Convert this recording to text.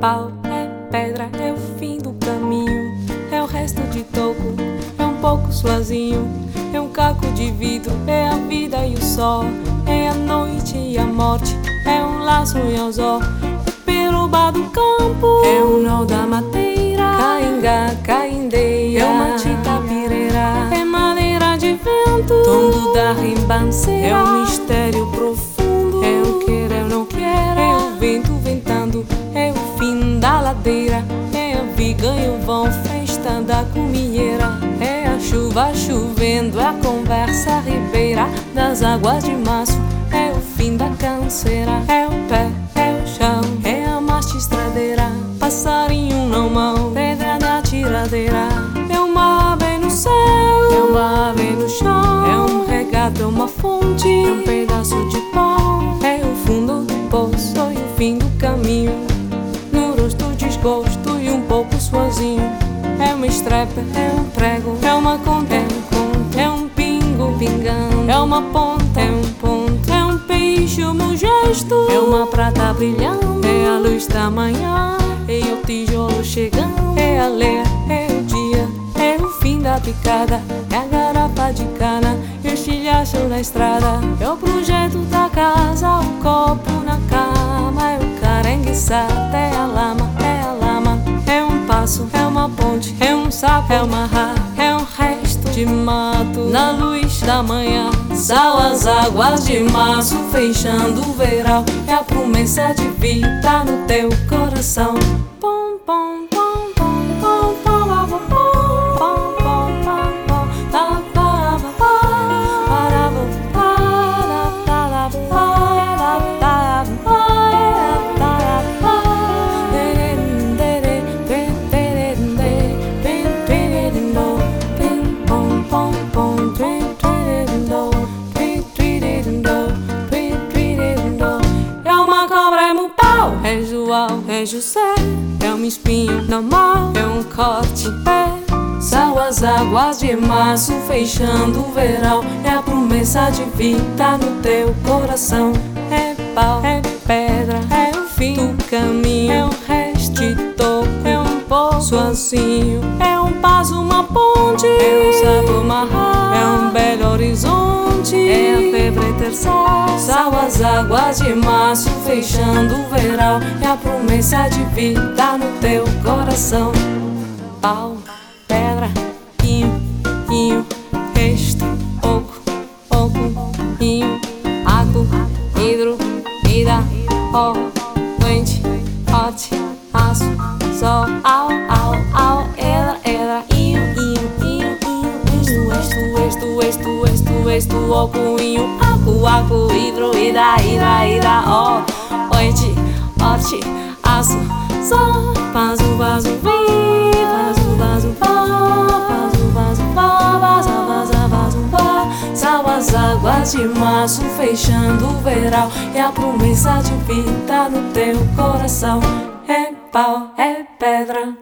pau, é pedra, é o fim do caminho. É o resto de toco, é um pouco sozinho. É um caco de vidro, é a vida e o sol. É a noite e a morte, é um laço e anzol. É peruba do campo, é o nó da mateira. Cainga, caindeia, é uma tita pireira. É madeira de vento, tombo da rimbanceira. É um mistério da. É a chuva chovendo, é a conversa ribeira das águas de março. É o fim da canseira, é o pé, é o chão, é a marcha estradeira. Passarinho não mão, pedra da tiradeira. É uma ave no céu, é uma ave no chão. É um regato, é uma fonte, é um pedaço de pão. É o fundo do poço e o fim do caminho. No rosto desgosto e um pouco sozinho. É uma estrepa, é um prego, é uma conta, é um conto, é um pingo pingando, é uma ponta, é um ponto, é um peixe, um gesto, é uma prata brilhando, é a luz da manhã, é o tijolo chegando, é a leia, é o dia, é o fim da picada, é a garrafa de cana, e o estilhaço na estrada, é o projeto da casa, o copo na cama, é o carangueçada, sapo, é uma rá, é um resto de mato na luz da manhã. Sal as águas de março, fechando o verão. É a promessa de vida no teu coração. Pom, pom, pom, João, é José, é um espinho normal, é um corte no pé. São as águas de março fechando o verão. É a promessa de vida no teu coração. É pau, é pedra, é o fim do caminho. É um resto de é um pouco sozinho. É um passo, uma ponte, é um sabor marrom, é um belo horizonte. É terçal. São as águas de março fechando o verão. É a promessa de vida no teu coração. Pau, pedra, inho, inho, resto, oco, oco, inho, água, hidro, ida, ó, esto, esto, esto, esto, esto, oco, inho, água, água, hidro, ida, ida, ida, ó, quente, hot, aço, sol, vaso, vaso, vi, vaso, vaso, pó, vaso, vaso, pó, vaza, vaza, vaso, pó. São as águas de março fechando o verão E a promessa de vida no teu coração É pau, é pedra